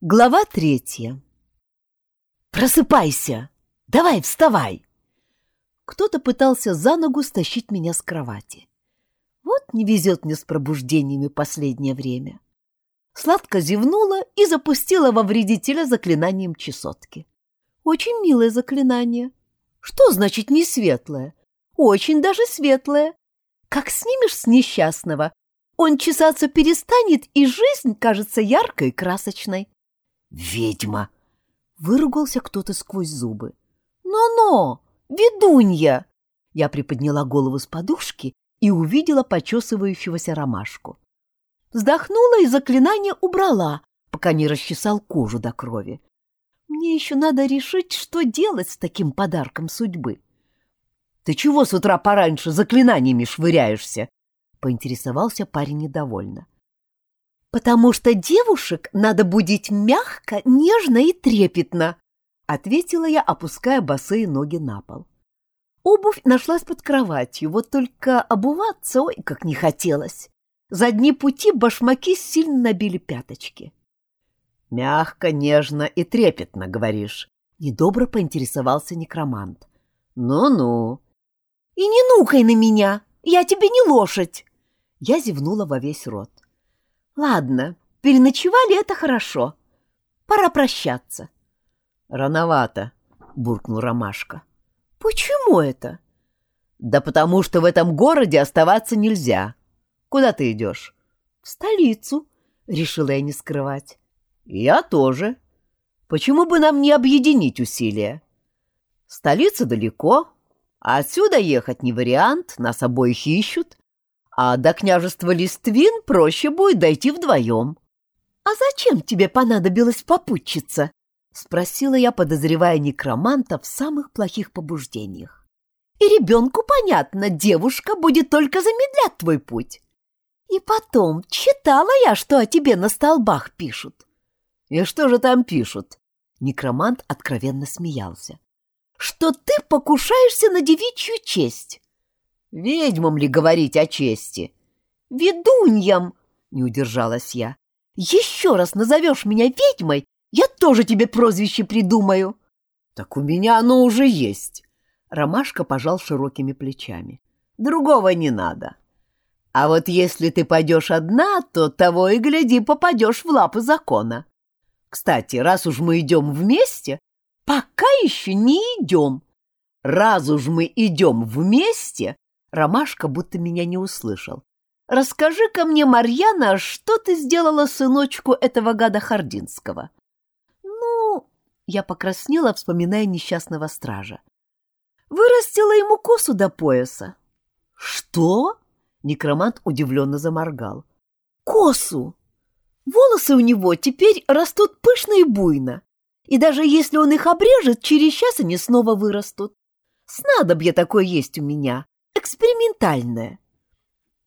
Глава третья. «Просыпайся! Давай, вставай!» Кто-то пытался за ногу стащить меня с кровати. Вот не везет мне с пробуждениями последнее время. Сладко зевнула и запустила во вредителя заклинанием чесотки. Очень милое заклинание. Что значит не светлое? Очень даже светлое. Как снимешь с несчастного, он чесаться перестанет, и жизнь кажется яркой и красочной. «Ведьма!» — выругался кто-то сквозь зубы. «Но-но! Ведунья!» Я приподняла голову с подушки и увидела почесывающегося ромашку. Вздохнула и заклинание убрала, пока не расчесал кожу до крови. Мне еще надо решить, что делать с таким подарком судьбы. — Ты чего с утра пораньше заклинаниями швыряешься? — поинтересовался парень недовольно. — «Потому что девушек надо будить мягко, нежно и трепетно», — ответила я, опуская босые ноги на пол. Обувь нашлась под кроватью, вот только обуваться, ой, как не хотелось. За дни пути башмаки сильно набили пяточки. «Мягко, нежно и трепетно, говоришь», — недобро поинтересовался некромант. «Ну-ну». «И не нукай на меня, я тебе не лошадь!» Я зевнула во весь рот. Ладно, переночевали это хорошо. Пора прощаться. Рановато, буркнул Ромашка. Почему это? Да потому что в этом городе оставаться нельзя. Куда ты идешь? В столицу, решила я не скрывать. Я тоже. Почему бы нам не объединить усилия? Столица далеко, а отсюда ехать не вариант, нас обоих ищут а до княжества Листвин проще будет дойти вдвоем. — А зачем тебе понадобилось попутчица? — спросила я, подозревая некроманта в самых плохих побуждениях. — И ребенку понятно, девушка будет только замедлять твой путь. И потом, читала я, что о тебе на столбах пишут. — И что же там пишут? Некромант откровенно смеялся. — Что ты покушаешься на девичью честь. Ведьмам ли говорить о чести? Ведуньям, не удержалась я. Еще раз назовешь меня ведьмой, я тоже тебе прозвище придумаю. Так у меня оно уже есть. Ромашка пожал широкими плечами. Другого не надо. А вот если ты пойдешь одна, то того и гляди, попадешь в лапы закона. Кстати, раз уж мы идем вместе, пока еще не идем. Раз уж мы идем вместе, Ромашка будто меня не услышал. «Расскажи-ка мне, Марьяна, что ты сделала сыночку этого гада Хардинского?» «Ну...» — я покраснела, вспоминая несчастного стража. «Вырастила ему косу до пояса». «Что?» — некромант удивленно заморгал. «Косу! Волосы у него теперь растут пышно и буйно, и даже если он их обрежет, через час они снова вырастут. Снадобье такое есть у меня, экспериментальное.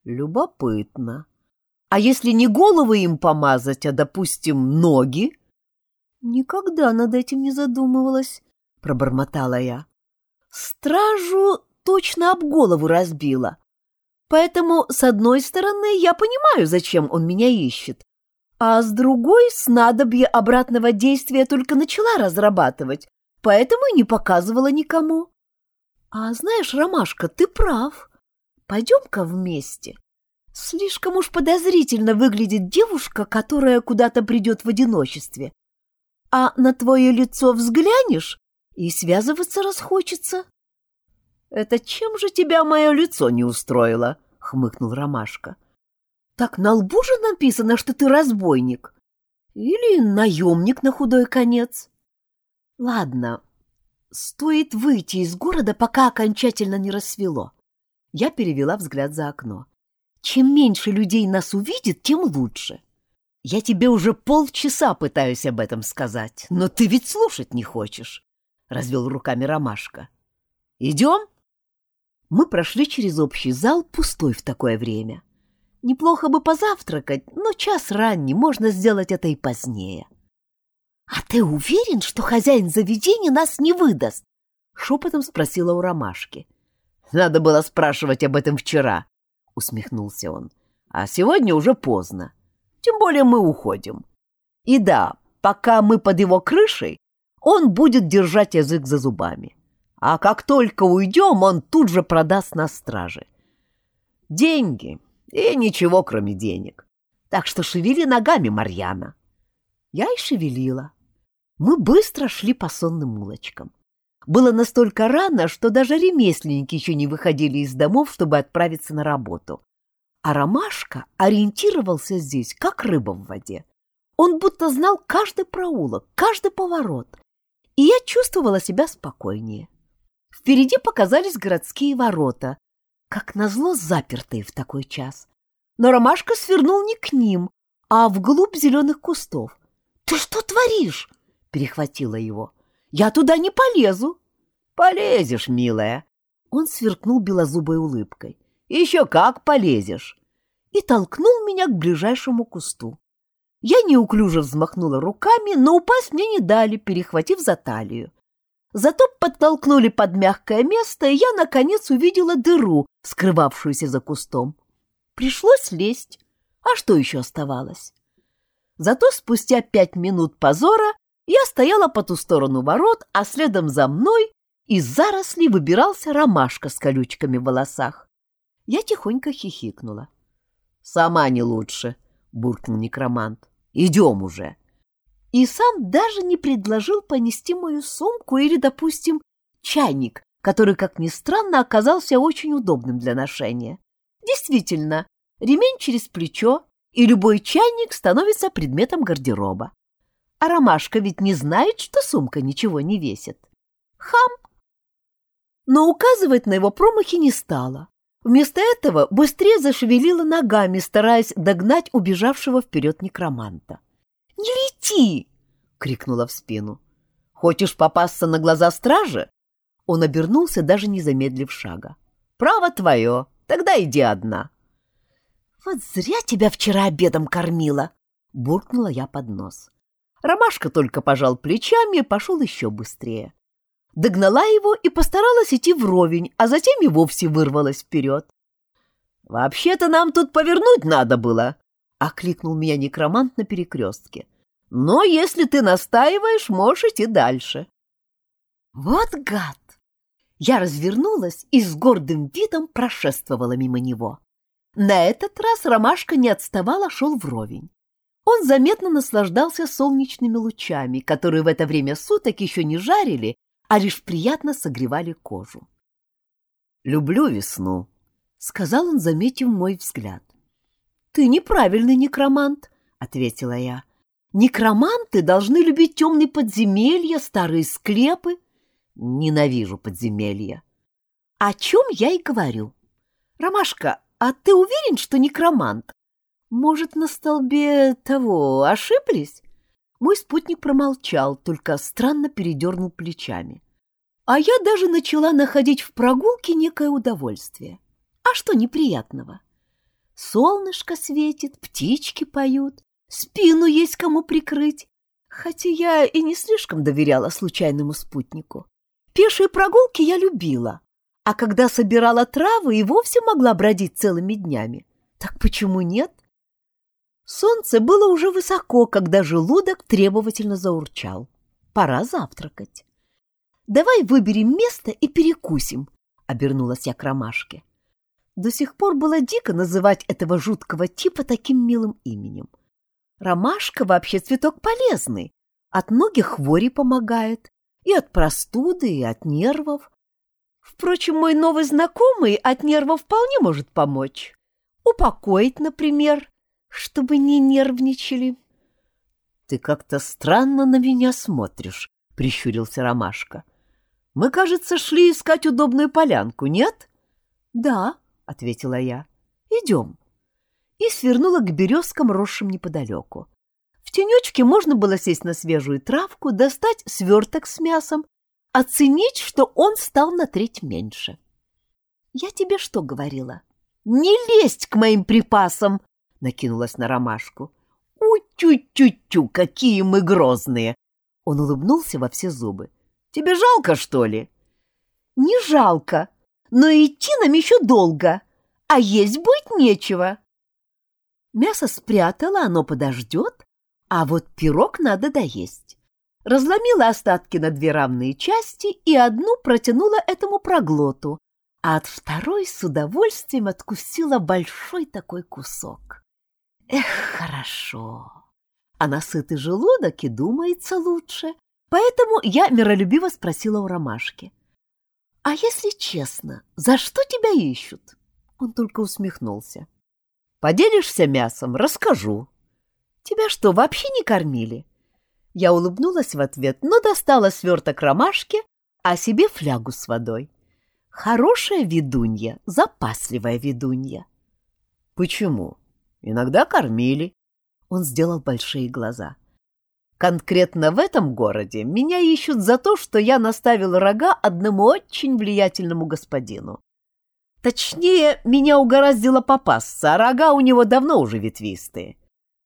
Любопытно. А если не головы им помазать, а, допустим, ноги? Никогда над этим не задумывалась, пробормотала я. Стражу точно об голову разбила. Поэтому, с одной стороны, я понимаю, зачем он меня ищет, а с другой снадобье обратного действия только начала разрабатывать, поэтому и не показывала никому. А знаешь, Ромашка, ты прав. Пойдем-ка вместе. Слишком уж подозрительно выглядит девушка, которая куда-то придет в одиночестве. А на твое лицо взглянешь, и связываться расхочется. — Это чем же тебя мое лицо не устроило? — хмыкнул Ромашка. — Так на лбу же написано, что ты разбойник. Или наемник на худой конец. Ладно, Стоит выйти из города, пока окончательно не рассвело. Я перевела взгляд за окно. Чем меньше людей нас увидит, тем лучше. Я тебе уже полчаса пытаюсь об этом сказать, но ты ведь слушать не хочешь, — развел руками Ромашка. Идем? Мы прошли через общий зал, пустой в такое время. Неплохо бы позавтракать, но час ранний, можно сделать это и позднее. — «А ты уверен, что хозяин заведения нас не выдаст?» — шепотом спросила у Ромашки. «Надо было спрашивать об этом вчера», — усмехнулся он. «А сегодня уже поздно. Тем более мы уходим. И да, пока мы под его крышей, он будет держать язык за зубами. А как только уйдем, он тут же продаст нас страже. Деньги и ничего, кроме денег. Так что шевели ногами, Марьяна. Я и шевелила. Мы быстро шли по сонным улочкам. Было настолько рано, что даже ремесленники еще не выходили из домов, чтобы отправиться на работу. А Ромашка ориентировался здесь, как рыба в воде. Он будто знал каждый проулок, каждый поворот. И я чувствовала себя спокойнее. Впереди показались городские ворота, как назло запертые в такой час. Но Ромашка свернул не к ним, а вглубь зеленых кустов. «Ты что творишь?» — перехватила его. «Я туда не полезу». «Полезешь, милая!» Он сверкнул белозубой улыбкой. «Еще как полезешь!» И толкнул меня к ближайшему кусту. Я неуклюже взмахнула руками, но упасть мне не дали, перехватив за талию. Зато подтолкнули под мягкое место, и я, наконец, увидела дыру, скрывавшуюся за кустом. Пришлось лезть. А что еще оставалось? Зато спустя пять минут позора я стояла по ту сторону ворот, а следом за мной из зарослей выбирался ромашка с колючками в волосах. Я тихонько хихикнула. — Сама не лучше, — буркнул некромант. — Идем уже. И сам даже не предложил понести мою сумку или, допустим, чайник, который, как ни странно, оказался очень удобным для ношения. Действительно, ремень через плечо, и любой чайник становится предметом гардероба. А ромашка ведь не знает, что сумка ничего не весит. Хам! Но указывать на его промахи не стала. Вместо этого быстрее зашевелила ногами, стараясь догнать убежавшего вперед некроманта. «Не лети!» — крикнула в спину. «Хочешь попасться на глаза стражи?» Он обернулся, даже не замедлив шага. «Право твое, тогда иди одна». «Вот зря тебя вчера обедом кормила!» — буркнула я под нос. Ромашка только пожал плечами и пошел еще быстрее. Догнала его и постаралась идти вровень, а затем и вовсе вырвалась вперед. «Вообще-то нам тут повернуть надо было!» — окликнул меня некромант на перекрестке. «Но если ты настаиваешь, можешь идти дальше». «Вот гад!» Я развернулась и с гордым видом прошествовала мимо него. На этот раз ромашка не отставал, а шел вровень. Он заметно наслаждался солнечными лучами, которые в это время суток еще не жарили, а лишь приятно согревали кожу. «Люблю весну», — сказал он, заметив мой взгляд. «Ты неправильный некромант», — ответила я. «Некроманты должны любить темные подземелья, старые склепы». «Ненавижу подземелья». «О чем я и говорю. Ромашка, а ты уверен, что некромант? Может, на столбе того ошиблись? Мой спутник промолчал, только странно передернул плечами. А я даже начала находить в прогулке некое удовольствие. А что неприятного? Солнышко светит, птички поют, спину есть кому прикрыть. Хотя я и не слишком доверяла случайному спутнику. Пешие прогулки я любила, а когда собирала травы и вовсе могла бродить целыми днями. Так почему нет? Солнце было уже высоко, когда желудок требовательно заурчал. Пора завтракать. «Давай выберем место и перекусим», — обернулась я к ромашке. До сих пор было дико называть этого жуткого типа таким милым именем. Ромашка вообще цветок полезный, от многих хворей помогает, и от простуды, и от нервов. Впрочем, мой новый знакомый от нервов вполне может помочь. Упокоить, например, чтобы не нервничали. — Ты как-то странно на меня смотришь, — прищурился Ромашка. — Мы, кажется, шли искать удобную полянку, нет? — Да, — ответила я. — Идем. И свернула к березкам, росшим неподалеку. В тенечке можно было сесть на свежую травку, достать сверток с мясом, оценить, что он стал на треть меньше. Я тебе что говорила? Не лезть к моим припасам, накинулась на ромашку. «У-тю-тю-тю, какие мы грозные!» Он улыбнулся во все зубы. «Тебе жалко, что ли?» «Не жалко, но идти нам еще долго, а есть будет нечего». Мясо спрятала, оно подождет, А вот пирог надо доесть. Разломила остатки на две равные части и одну протянула этому проглоту, а от второй с удовольствием откусила большой такой кусок. Эх, хорошо. А на сытый желудок и думается лучше. Поэтому я миролюбиво спросила у Ромашки. «А если честно, за что тебя ищут?» Он только усмехнулся. «Поделишься мясом? Расскажу». «Тебя что, вообще не кормили?» Я улыбнулась в ответ, но достала сверток ромашки, а себе флягу с водой. Хорошая ведунья, запасливая ведунья. Почему? Иногда кормили. Он сделал большие глаза. Конкретно в этом городе меня ищут за то, что я наставил рога одному очень влиятельному господину. Точнее, меня угораздило попасться, а рога у него давно уже ветвистые.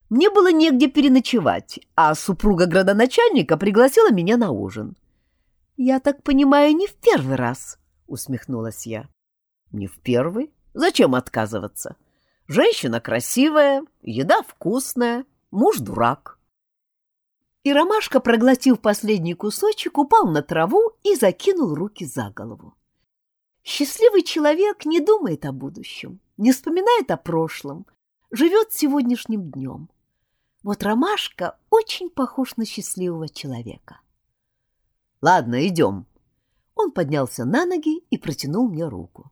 Мне было негде переночевать, а супруга градоначальника пригласила меня на ужин. «Я так понимаю, не в первый раз», — усмехнулась я. «Не в первый? Зачем отказываться? Женщина красивая, еда вкусная, муж дурак». И Ромашка, проглотив последний кусочек, упал на траву и закинул руки за голову. Счастливый человек не думает о будущем, не вспоминает о прошлом, живет сегодняшним днем. Вот Ромашка очень похож на счастливого человека. «Ладно, идем», он поднялся на ноги и протянул мне руку.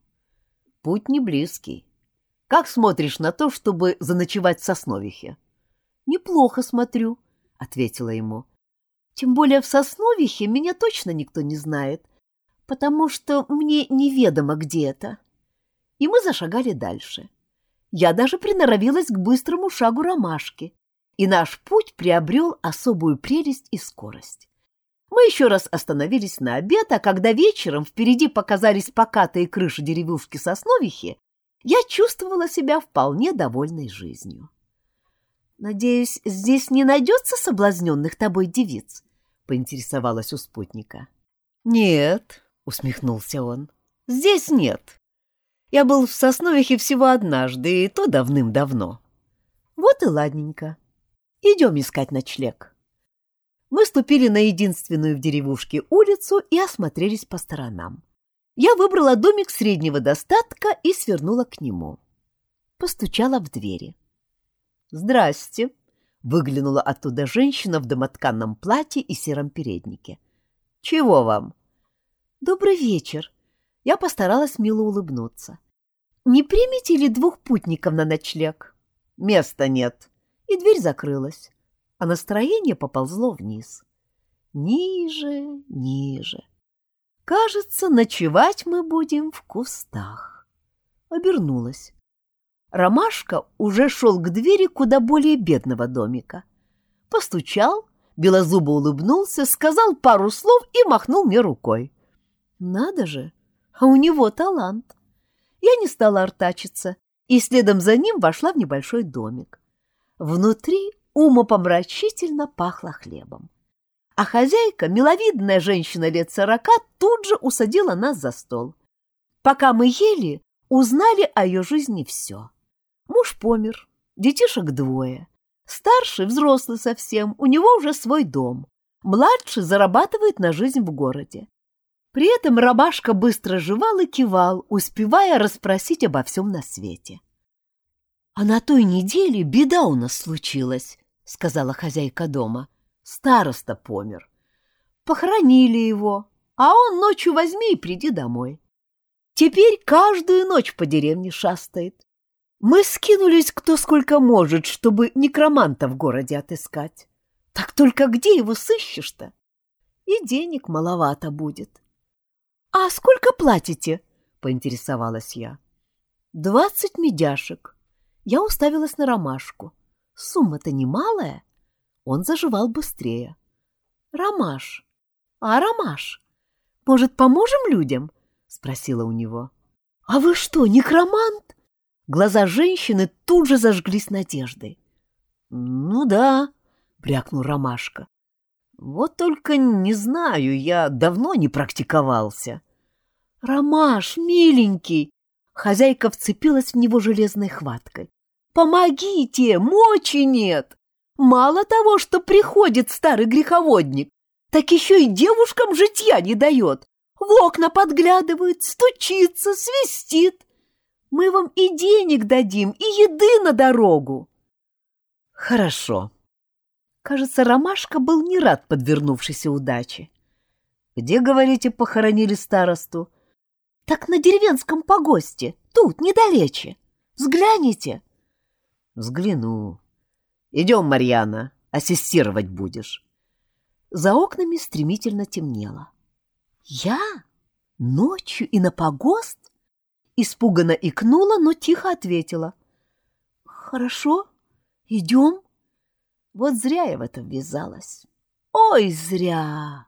Путь не близкий. Как смотришь на то, чтобы заночевать в Сосновихе? Неплохо смотрю, ответила ему. Тем более в Сосновихе меня точно никто не знает, потому что мне неведомо, где это. И мы зашагали дальше. Я даже приноровилась к быстрому шагу ромашки, и наш путь приобрел особую прелесть и скорость. Мы еще раз остановились на обед, а когда вечером впереди показались покатые крыши деревушки Сосновихи, я чувствовала себя вполне довольной жизнью. «Надеюсь, здесь не найдется соблазненных тобой девиц?» — поинтересовалась у спутника. «Нет», — усмехнулся он, — «здесь нет. Я был в Сосновихе всего однажды, и то давным-давно». «Вот и ладненько. Идем искать ночлег». Мы ступили на единственную в деревушке улицу и осмотрелись по сторонам. Я выбрала домик среднего достатка и свернула к нему. Постучала в двери. «Здрасте!» — выглянула оттуда женщина в домотканном платье и сером переднике. «Чего вам?» «Добрый вечер!» Я постаралась мило улыбнуться. «Не примете ли двух путников на ночлег?» «Места нет!» И дверь закрылась а настроение поползло вниз. Ниже, ниже. Кажется, ночевать мы будем в кустах. Обернулась. Ромашка уже шел к двери куда более бедного домика. Постучал, белозубо улыбнулся, сказал пару слов и махнул мне рукой. Надо же, а у него талант. Я не стала артачиться и следом за ним вошла в небольшой домик. Внутри умопомрачительно пахло хлебом. А хозяйка, миловидная женщина лет сорока, тут же усадила нас за стол. Пока мы ели, узнали о ее жизни все. Муж помер, детишек двое. Старший, взрослый совсем, у него уже свой дом. Младший зарабатывает на жизнь в городе. При этом рабашка быстро жевал и кивал, успевая расспросить обо всем на свете. А на той неделе беда у нас случилась. — сказала хозяйка дома. Староста помер. Похоронили его, а он ночью возьми и приди домой. Теперь каждую ночь по деревне шастает. Мы скинулись кто сколько может, чтобы некроманта в городе отыскать. Так только где его сыщешь-то? И денег маловато будет. — А сколько платите? — поинтересовалась я. — Двадцать медяшек. Я уставилась на ромашку. — Сумма-то немалая. Он заживал быстрее. Ромаш. А, Ромаш, может, поможем людям? Спросила у него. А вы что, некромант? Глаза женщины тут же зажглись надеждой. Ну да, брякнул Ромашка. Вот только не знаю, я давно не практиковался. Ромаш, миленький! Хозяйка вцепилась в него железной хваткой. Помогите! Мочи нет!» Мало того, что приходит старый греховодник, так еще и девушкам житья не дает. В окна подглядывает, стучится, свистит. Мы вам и денег дадим, и еды на дорогу. Хорошо. Кажется, Ромашка был не рад подвернувшейся удаче. Где, говорите, похоронили старосту? Так на деревенском погосте, тут, недалече. Взгляните. Взгляну. Идем, Марьяна, ассистировать будешь. За окнами стремительно темнело. Я? Ночью и на погост? Испуганно икнула, но тихо ответила. Хорошо, идем. Вот зря я в это ввязалась. Ой, зря!